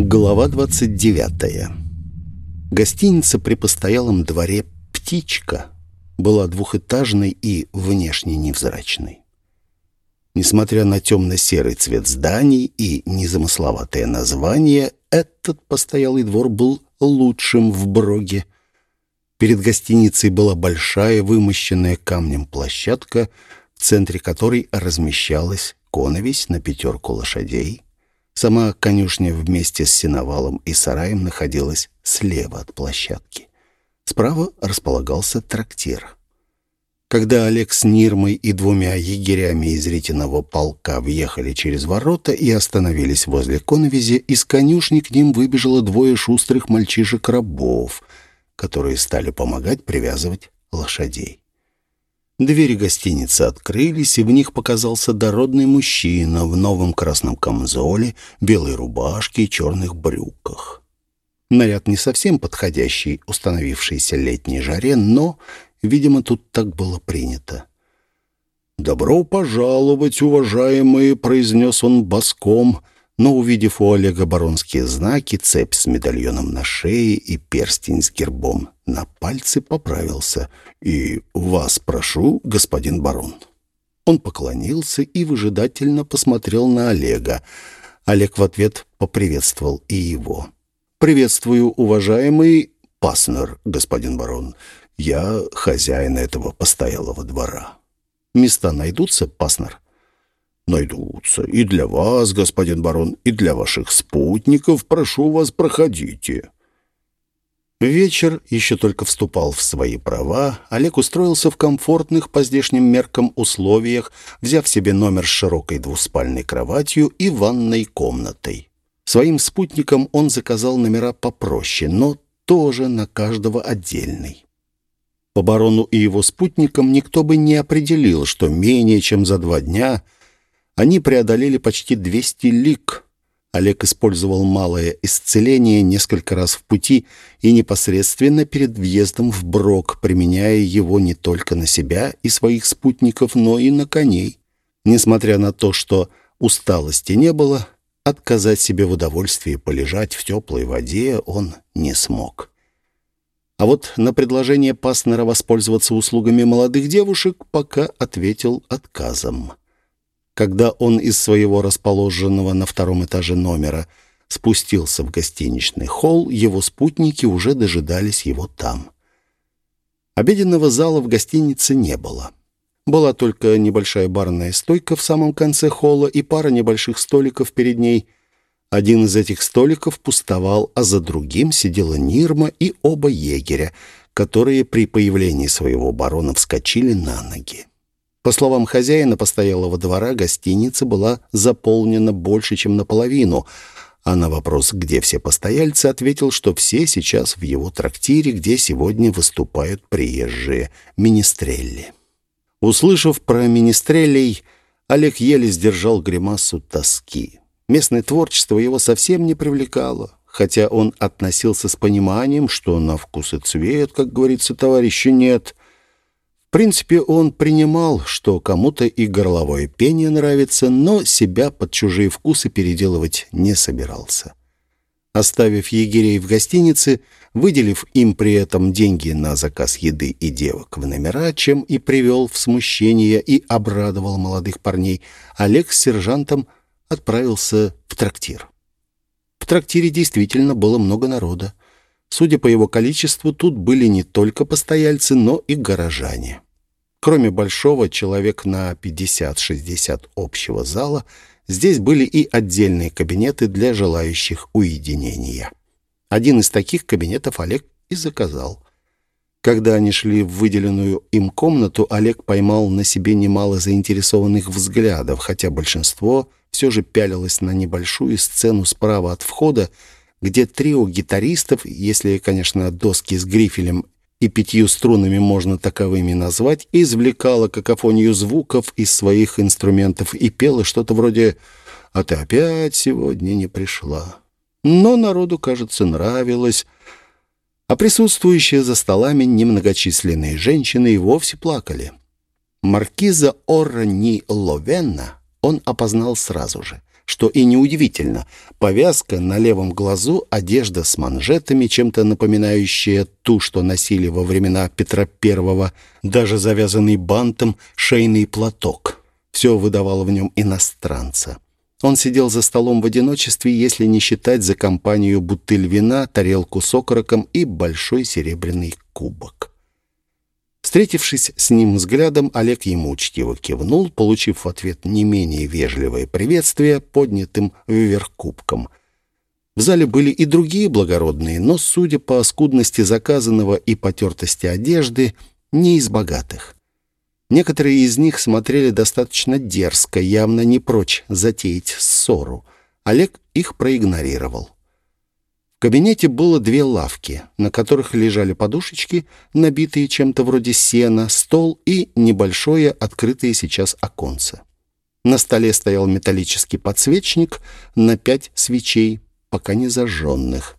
Глава 29. Гостиница при постоялом дворе «Птичка» была двухэтажной и внешне невзрачной. Несмотря на темно-серый цвет зданий и незамысловатое название, этот постоялый двор был лучшим в Броге. Перед гостиницей была большая, вымощенная камнем площадка, в центре которой размещалась коновесь на пятерку лошадей. Сама конюшня вместе с сеновалом и сараем находилась слева от площадки. Справа располагался трактир. Когда Олег с Нирмой и двумя егерями из ретиного полка въехали через ворота и остановились возле коновизи, из конюшни к ним выбежало двое шустрых мальчишек-рабов, которые стали помогать привязывать лошадей. Двери гостиницы открылись, и в них показался дородный мужчина в новом красном камзоле, белой рубашке и черных брюках. Наряд не совсем подходящий установившейся летней жаре, но Видимо, тут так было принято. «Добро пожаловать, уважаемые!» — произнес он боском, но, увидев у Олега баронские знаки, цепь с медальоном на шее и перстень с гербом на пальце, поправился. «И вас прошу, господин барон». Он поклонился и выжидательно посмотрел на Олега. Олег в ответ поприветствовал и его. «Приветствую, уважаемый Паснер, господин барон. Я хозяин этого постоялого двора. Места найдутся, паснер? Найдутся. И для вас, господин барон, и для ваших спутников. Прошу вас, проходите. Вечер еще только вступал в свои права. Олег устроился в комфортных по здешним меркам условиях, взяв себе номер с широкой двуспальной кроватью и ванной комнатой. Своим спутникам он заказал номера попроще, но тоже на каждого отдельный. По барону и его спутникам никто бы не определил, что менее чем за два дня они преодолели почти 200 лиг. Олег использовал малое исцеление несколько раз в пути и непосредственно перед въездом в Брок, применяя его не только на себя и своих спутников, но и на коней. Несмотря на то, что усталости не было, отказать себе в удовольствии полежать в теплой воде он не смог. А вот на предложение Паснера воспользоваться услугами молодых девушек пока ответил отказом. Когда он из своего расположенного на втором этаже номера спустился в гостиничный холл, его спутники уже дожидались его там. Обеденного зала в гостинице не было. Была только небольшая барная стойка в самом конце холла и пара небольших столиков перед ней — один из этих столиков пустовал, а за другим сидела Нирма и оба егеря, которые при появлении своего барона вскочили на ноги. По словам хозяина постоялого двора, гостиница была заполнена больше, чем наполовину, а на вопрос, где все постояльцы, ответил, что все сейчас в его трактире, где сегодня выступают приезжие министрелли. Услышав про министрелей, Олег еле сдержал гримасу тоски. Местное творчество его совсем не привлекало, хотя он относился с пониманием, что на вкус и цвет, как говорится, товарища нет. В принципе, он принимал, что кому-то и горловое пение нравится, но себя под чужие вкусы переделывать не собирался. Оставив егерей в гостинице, выделив им при этом деньги на заказ еды и девок в номера, чем и привел в смущение и обрадовал молодых парней, Олег с сержантом – отправился в трактир. В трактире действительно было много народа. Судя по его количеству, тут были не только постояльцы, но и горожане. Кроме большого, человек на 50-60 общего зала, здесь были и отдельные кабинеты для желающих уединения. Один из таких кабинетов Олег и заказал. Когда они шли в выделенную им комнату, Олег поймал на себе немало заинтересованных взглядов, хотя большинство все же пялилась на небольшую сцену справа от входа, где трио гитаристов, если, конечно, доски с грифелем и пятью струнами можно таковыми назвать, извлекало какофонию звуков из своих инструментов и пело что-то вроде «А ты опять сегодня не пришла». Но народу, кажется, нравилось, а присутствующие за столами немногочисленные женщины и вовсе плакали. Маркиза Орни Ловенна он опознал сразу же, что и неудивительно. Повязка на левом глазу, одежда с манжетами, чем-то напоминающая ту, что носили во времена Петра Первого, даже завязанный бантом шейный платок. Все выдавало в нем иностранца. Он сидел за столом в одиночестве, если не считать за компанию бутыль вина, тарелку с окороком и большой серебряный кубок. Встретившись с ним взглядом, Олег ему учтиво кивнул, получив в ответ не менее вежливое приветствие поднятым вверх кубком. В зале были и другие благородные, но, судя по скудности заказанного и потертости одежды, не из богатых. Некоторые из них смотрели достаточно дерзко, явно не прочь затеять ссору. Олег их проигнорировал. В кабинете было две лавки, на которых лежали подушечки, набитые чем-то вроде сена, стол и небольшое открытое сейчас оконце. На столе стоял металлический подсвечник на пять свечей, пока не зажженных.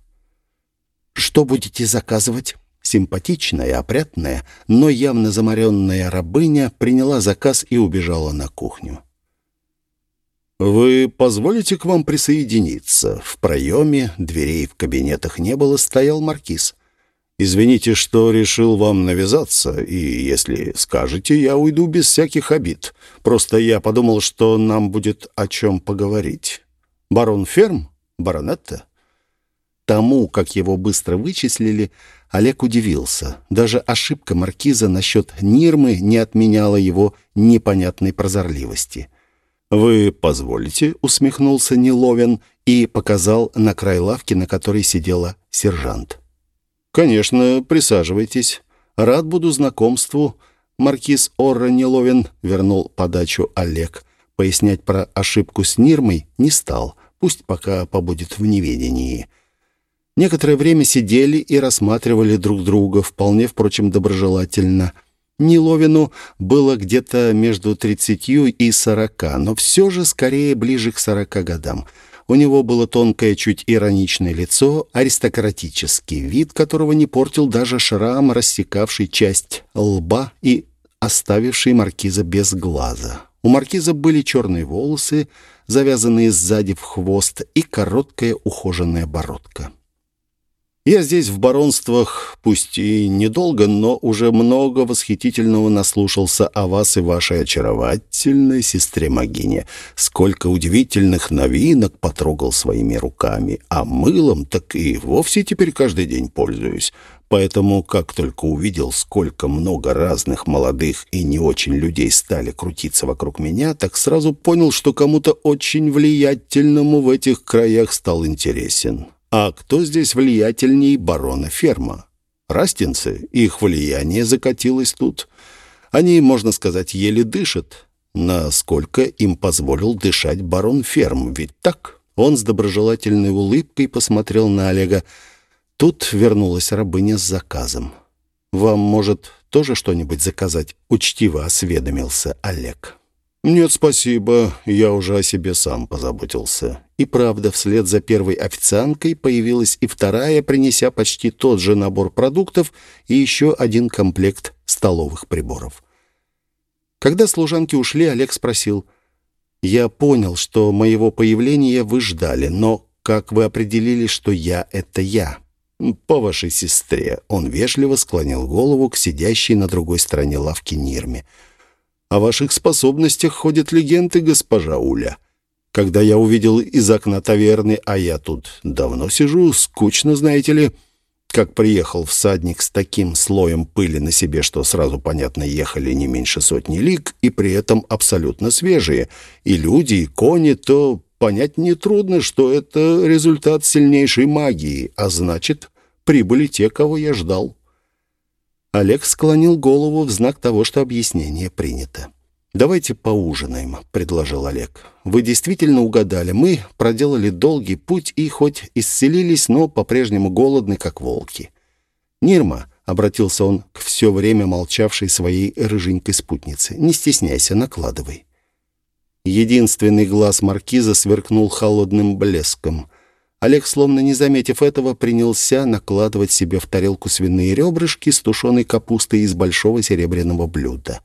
«Что будете заказывать?» Симпатичная, опрятная, но явно замаренная рабыня приняла заказ и убежала на кухню. «Вы позволите к вам присоединиться?» В проеме, дверей в кабинетах не было, стоял маркиз. «Извините, что решил вам навязаться, и если скажете, я уйду без всяких обид. Просто я подумал, что нам будет о чем поговорить. Барон Ферм? Баронетта?» Тому, как его быстро вычислили, Олег удивился. Даже ошибка маркиза насчет Нирмы не отменяла его непонятной прозорливости. «Вы позволите?» — усмехнулся Неловин и показал на край лавки, на которой сидела сержант. «Конечно, присаживайтесь. Рад буду знакомству». Маркиз Орра Неловин вернул подачу Олег. Пояснять про ошибку с Нирмой не стал. Пусть пока побудет в неведении. Некоторое время сидели и рассматривали друг друга, вполне, впрочем, доброжелательно — Ниловину было где-то между 30 и 40, но все же скорее ближе к 40 годам. У него было тонкое, чуть ироничное лицо, аристократический вид, которого не портил даже шрам, рассекавший часть лба и оставивший маркиза без глаза. У маркиза были черные волосы, завязанные сзади в хвост, и короткая ухоженная бородка. Я здесь в баронствах, пусть и недолго, но уже много восхитительного наслушался о вас и вашей очаровательной сестре Магине. Сколько удивительных новинок потрогал своими руками, а мылом так и вовсе теперь каждый день пользуюсь. Поэтому, как только увидел, сколько много разных молодых и не очень людей стали крутиться вокруг меня, так сразу понял, что кому-то очень влиятельному в этих краях стал интересен. А кто здесь влиятельней барона Ферма? Растинцы. Их влияние закатилось тут. Они, можно сказать, еле дышат. Насколько им позволил дышать барон Ферм, ведь так? Он с доброжелательной улыбкой посмотрел на Олега. Тут вернулась рабыня с заказом. «Вам, может, тоже что-нибудь заказать?» — учтиво осведомился Олег. «Нет, спасибо, я уже о себе сам позаботился». И правда, вслед за первой официанткой появилась и вторая, принеся почти тот же набор продуктов и еще один комплект столовых приборов. Когда служанки ушли, Олег спросил, «Я понял, что моего появления вы ждали, но как вы определили, что я — это я?» «По вашей сестре». Он вежливо склонил голову к сидящей на другой стороне лавки Нирме. О ваших способностях ходят легенды, госпожа Уля. Когда я увидел из окна таверны, а я тут давно сижу, скучно, знаете ли, как приехал всадник с таким слоем пыли на себе, что сразу понятно, ехали не меньше сотни лиг, и при этом абсолютно свежие, и люди, и кони, то понять нетрудно, что это результат сильнейшей магии, а значит, прибыли те, кого я ждал. Олег склонил голову в знак того, что объяснение принято. «Давайте поужинаем», — предложил Олег. «Вы действительно угадали. Мы проделали долгий путь и хоть исцелились, но по-прежнему голодны, как волки». «Нирма», — обратился он к все время молчавшей своей рыженькой спутнице, — «не стесняйся, накладывай». Единственный глаз маркиза сверкнул холодным блеском — Олег, словно не заметив этого, принялся накладывать себе в тарелку свиные ребрышки с тушеной капустой из большого серебряного блюда.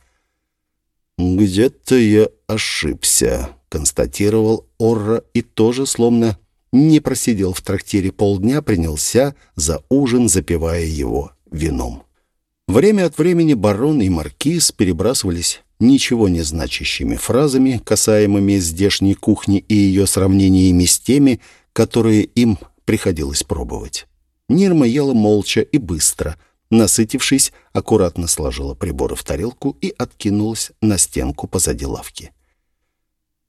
«Где-то я ошибся», — констатировал Орра и тоже, словно не просидел в трактире полдня, принялся за ужин, запивая его вином. Время от времени барон и маркиз перебрасывались ничего не значащими фразами, касаемыми здешней кухни и ее сравнениями с теми, которые им приходилось пробовать. Нирма ела молча и быстро. Насытившись, аккуратно сложила приборы в тарелку и откинулась на стенку позади лавки.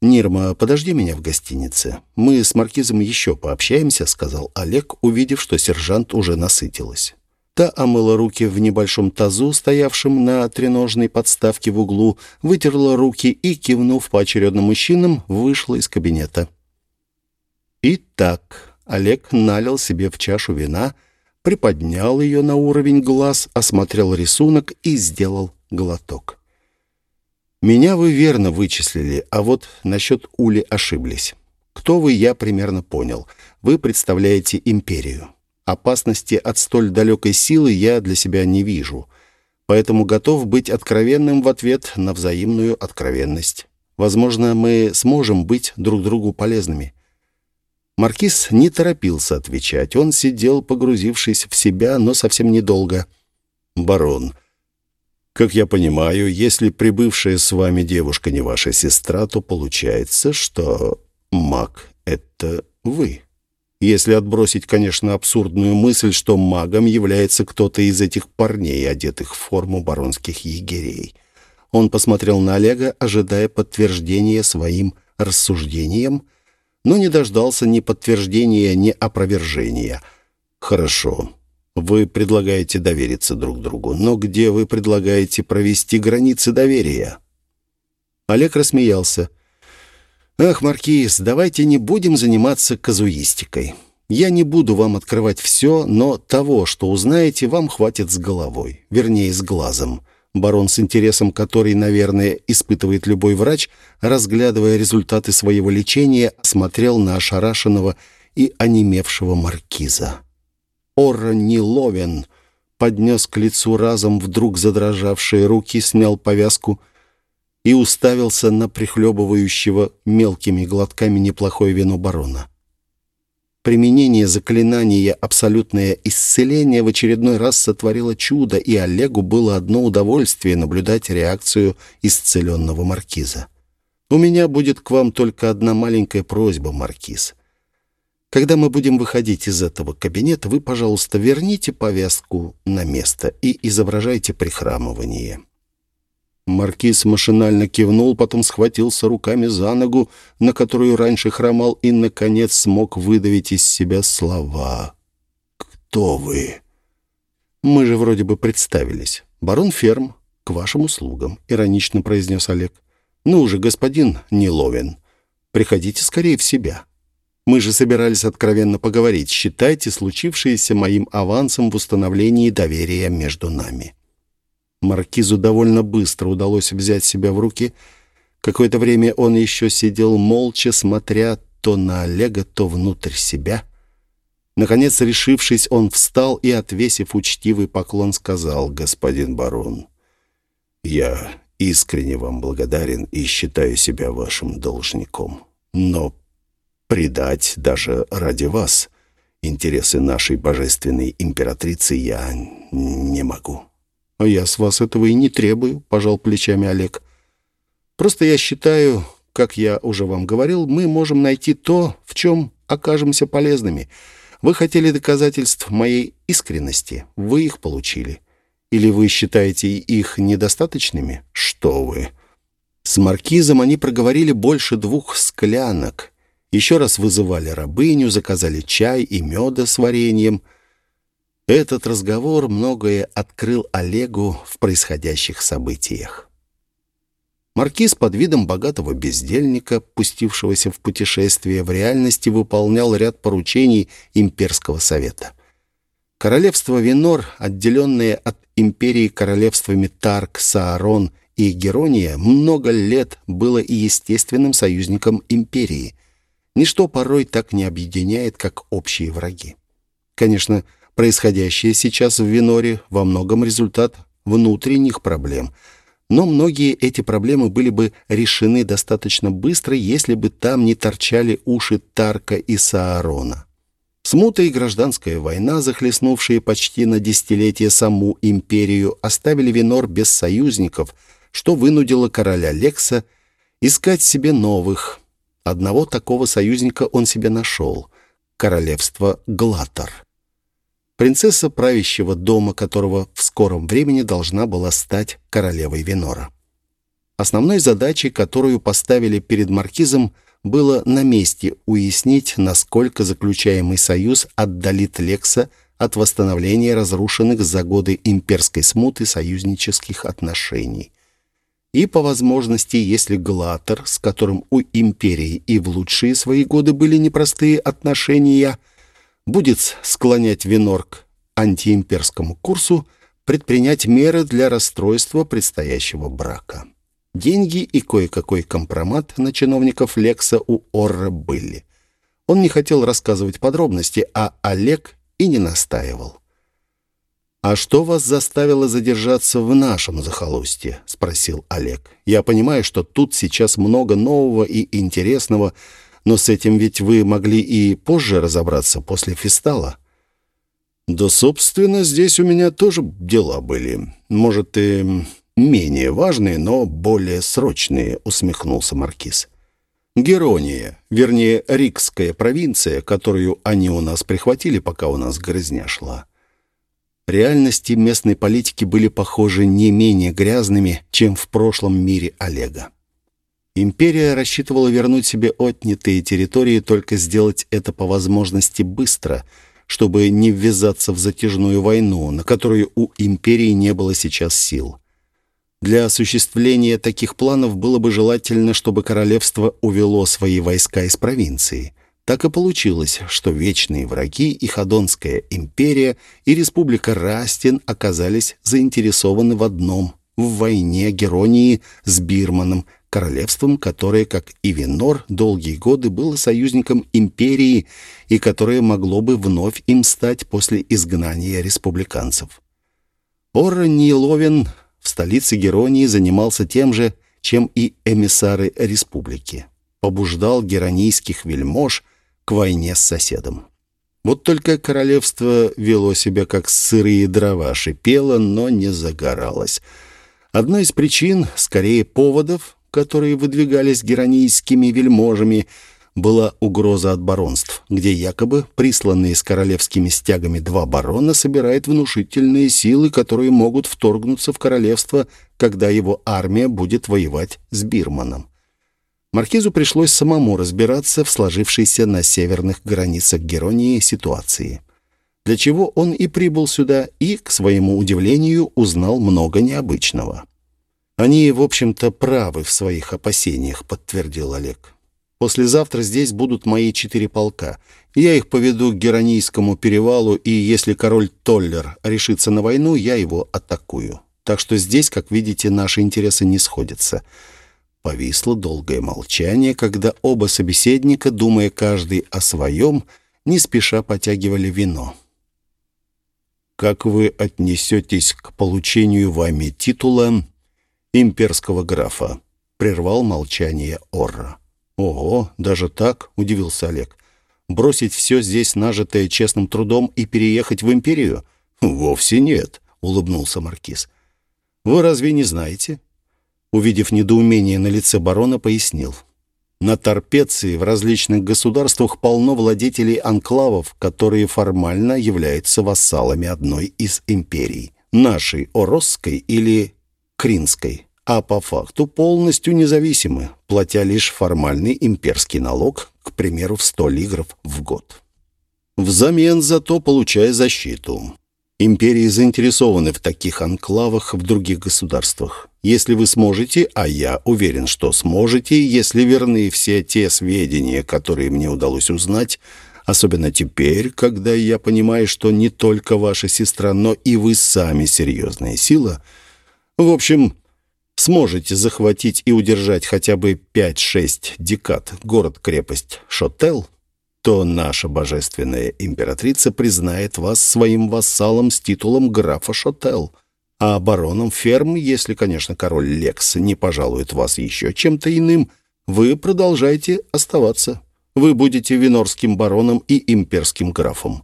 «Нирма, подожди меня в гостинице. Мы с Маркизом еще пообщаемся», — сказал Олег, увидев, что сержант уже насытилась. Та омыла руки в небольшом тазу, стоявшем на треножной подставке в углу, вытерла руки и, кивнув поочередно мужчинам, вышла из кабинета. Итак, Олег налил себе в чашу вина, приподнял ее на уровень глаз, осмотрел рисунок и сделал глоток. «Меня вы верно вычислили, а вот насчет Ули ошиблись. Кто вы, я примерно понял. Вы представляете империю. Опасности от столь далекой силы я для себя не вижу, поэтому готов быть откровенным в ответ на взаимную откровенность. Возможно, мы сможем быть друг другу полезными». Маркиз не торопился отвечать. Он сидел, погрузившись в себя, но совсем недолго. «Барон, как я понимаю, если прибывшая с вами девушка не ваша сестра, то получается, что маг — это вы». Если отбросить, конечно, абсурдную мысль, что магом является кто-то из этих парней, одетых в форму баронских егерей. Он посмотрел на Олега, ожидая подтверждения своим рассуждениям, но не дождался ни подтверждения, ни опровержения. «Хорошо. Вы предлагаете довериться друг другу, но где вы предлагаете провести границы доверия?» Олег рассмеялся. «Ах, Маркиз, давайте не будем заниматься казуистикой. Я не буду вам открывать все, но того, что узнаете, вам хватит с головой, вернее, с глазом». Барон с интересом, который, наверное, испытывает любой врач, разглядывая результаты своего лечения, смотрел на ошарашенного и онемевшего маркиза. Орра Ниловен поднес к лицу разом вдруг задрожавшие руки, снял повязку — и уставился на прихлебывающего мелкими глотками неплохое вино барона. Применение заклинания «Абсолютное исцеление» в очередной раз сотворило чудо, и Олегу было одно удовольствие наблюдать реакцию исцеленного маркиза. «У меня будет к вам только одна маленькая просьба, маркиз. Когда мы будем выходить из этого кабинета, вы, пожалуйста, верните повязку на место и изображайте прихрамывание. Маркиз машинально кивнул, потом схватился руками за ногу, на которую раньше хромал, и, наконец, смог выдавить из себя слова. «Кто вы?» «Мы же вроде бы представились. Барон Ферм, к вашим услугам», — иронично произнес Олег. «Ну уже, господин Неловин, приходите скорее в себя. Мы же собирались откровенно поговорить. Считайте случившееся моим авансом в установлении доверия между нами». Маркизу довольно быстро удалось взять себя в руки. Какое-то время он еще сидел молча, смотря то на Олега, то внутрь себя. Наконец, решившись, он встал и, отвесив учтивый поклон, сказал, «Господин барон, я искренне вам благодарен и считаю себя вашим должником. Но предать даже ради вас интересы нашей божественной императрицы я не могу». «А я с вас этого и не требую», — пожал плечами Олег. «Просто я считаю, как я уже вам говорил, мы можем найти то, в чем окажемся полезными. Вы хотели доказательств моей искренности, вы их получили. Или вы считаете их недостаточными? Что вы?» С маркизом они проговорили больше двух склянок. Еще раз вызывали рабыню, заказали чай и меда с вареньем — этот разговор многое открыл Олегу в происходящих событиях. Маркиз под видом богатого бездельника, пустившегося в путешествие, в реальности выполнял ряд поручений имперского совета. Королевство Винор, отделенное от империи королевствами Тарк, Саарон и Герония, много лет было и естественным союзником империи. Ничто порой так не объединяет, как общие враги. Конечно, Происходящее сейчас в Виноре во многом результат внутренних проблем. но многие эти проблемы были бы решены достаточно быстро, если бы там не торчали уши Тарка и Саарона. Смута и гражданская война, захлестнувшие почти на десятилетие саму империю, оставили Винор без союзников, что вынудило короля Лекса искать себе новых. Одного такого союзника он себе нашел — королевство Глатор. Принцесса правящего дома, которого в скором времени должна была стать королевой Винора. Основной задачей, которую поставили перед маркизом — было на месте уяснить, насколько заключаемый союз отдалит Лекса от восстановления разрушенных за годы имперской смуты союзнических отношений. И, по возможности, если Глатер, с которым у империи и в лучшие свои годы были непростые отношения, будет склонять Винор к антиимперскому курсу, предпринять меры для расстройства предстоящего брака. Деньги и кое-какой компромат на чиновников Лекса у Орра были. Он не хотел рассказывать подробности, а Олег и не настаивал. «А что вас заставило задержаться в нашем захолустье?» — спросил Олег. «Я понимаю, что тут сейчас много нового и интересного, но с этим ведь вы могли и позже разобраться, после фестала». «Да, собственно, здесь у меня тоже дела были. Может, и менее важные, но более срочные», — усмехнулся Маркиз. «Герония, вернее, Рикская провинция, которую они у нас прихватили, пока у нас грызня шла». Реальности местной политики были, похожи, не менее грязными, чем в прошлом мире Олега. Империя рассчитывала вернуть себе отнятые территории, только сделать это по возможности быстро, чтобы не ввязаться в затяжную войну, на которую у империи не было сейчас сил. Для осуществления таких планов было бы желательно, чтобы королевство увело свои войска из провинции. Так и получилось, что вечные враги и Ходонская империя и республика Растин оказались заинтересованы в одном – в войне Геронии с Бирманом, королевством, которое, как и Винор, долгие годы было союзником империи и которое могло бы вновь им стать после изгнания республиканцев. Орра Ниловин в столице Геронии занимался тем же, чем и эмиссары республики. Побуждал геронийских вельмож к войне с соседом. Вот только королевство вело себя как сырые дрова, шипело, но не загоралось. Одной из причин, скорее поводов, которые выдвигались геронийскими вельможами – была угроза от баронств, где якобы присланные с королевскими стягами два барона собирают внушительные силы, которые могут вторгнуться в королевство, когда его армия будет воевать с Бирманом. Маркизу пришлось самому разбираться в сложившейся на северных границах Геронии ситуации. Для чего он и прибыл сюда, и, к своему удивлению, узнал много необычного. «Они, в общем-то, правы в своих опасениях», — подтвердил Олег. Послезавтра здесь будут мои четыре полка. Я их поведу к Геронийскому перевалу, и если король Толлер решится на войну, я его атакую. Так что здесь, как видите, наши интересы не сходятся». Повисло долгое молчание, когда оба собеседника, думая каждый о своем, не спеша потягивали вино. «Как вы отнесетесь к получению вами титула имперского графа?» — прервал молчание Орра. «Ого, даже так?» — удивился Олег. «Бросить все здесь, нажитое честным трудом, и переехать в империю?» «Вовсе нет», — улыбнулся Маркиз. «Вы разве не знаете?» Увидев недоумение на лице барона, пояснил. «На Торпеции в различных государствах полно владетелей анклавов, которые формально являются вассалами одной из империй, нашей Оросской или Кринской а по факту полностью независимы, платя лишь формальный имперский налог, к примеру, в 100 лигров в год. Взамен зато получая защиту. Империи заинтересованы в таких анклавах в других государствах. Если вы сможете, а я уверен, что сможете, если верны все те сведения, которые мне удалось узнать, особенно теперь, когда я понимаю, что не только ваша сестра, но и вы сами серьезная сила. В общем, сможете захватить и удержать хотя бы 5-6 декад город-крепость Шотел, то наша божественная императрица признает вас своим вассалом с титулом графа Шотел. А бароном ферм, если, конечно, король Лекс не пожалует вас еще чем-то иным, вы продолжаете оставаться. Вы будете винорским бароном и имперским графом.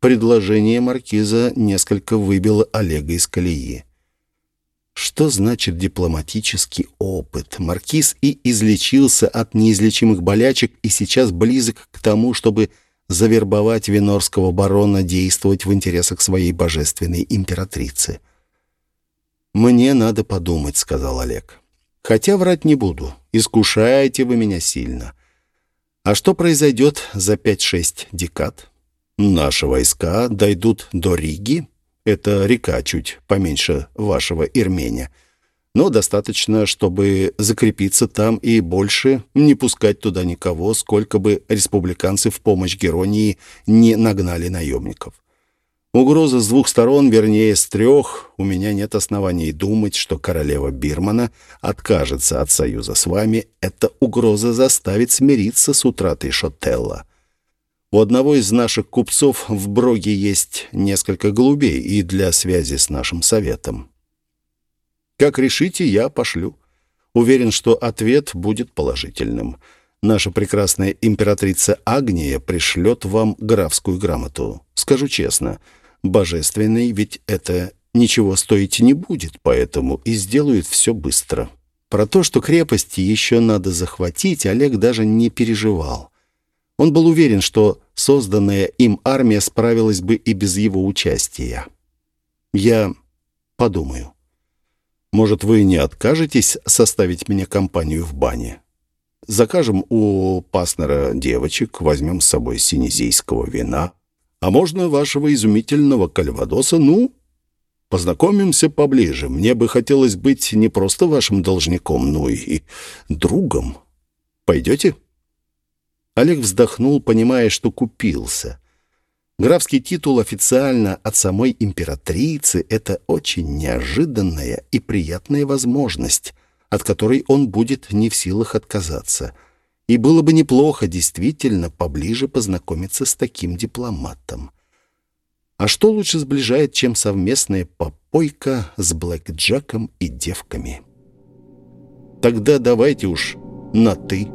Предложение маркиза несколько выбило Олега из колеи. Что значит дипломатический опыт? Маркиз и излечился от неизлечимых болячек и сейчас близок к тому, чтобы завербовать винорского барона действовать в интересах своей божественной императрицы. «Мне надо подумать», — сказал Олег. «Хотя врать не буду. Искушаете вы меня сильно. А что произойдет за пять-шесть декад?» Наши войска дойдут до Риги. Это река чуть поменьше вашего Ирмения. Но достаточно, чтобы закрепиться там и больше не пускать туда никого, сколько бы республиканцы в помощь Геронии не нагнали наемников. Угроза с двух сторон, вернее, с трех. У меня нет оснований думать, что королева Бирмана откажется от союза с вами. Эта угроза заставит смириться с утратой Шотелла. У одного из наших купцов в Броге есть несколько голубей и для связи с нашим советом. Как решите, я пошлю. Уверен, что ответ будет положительным. Наша прекрасная императрица Агния пришлет вам графскую грамоту. Скажу честно, божественной ведь это ничего стоить не будет, поэтому и сделают все быстро. Про то, что крепости еще надо захватить, Олег даже не переживал. Он был уверен, что созданная им армия справилась бы и без его участия. «Я подумаю. Может, вы не откажетесь составить мне компанию в бане? Закажем у паснера девочек, возьмем с собой синезийского вина, а можно вашего изумительного кальвадоса, ну, познакомимся поближе. Мне бы хотелось быть не просто вашим должником, но и другом. Пойдете?» Олег вздохнул, понимая, что купился. Графский титул официально от самой императрицы — это очень неожиданная и приятная возможность, от которой он будет не в силах отказаться. И было бы неплохо действительно поближе познакомиться с таким дипломатом. А что лучше сближает, чем совместная попойка с блэкджеком и девками? Тогда давайте уж на «ты».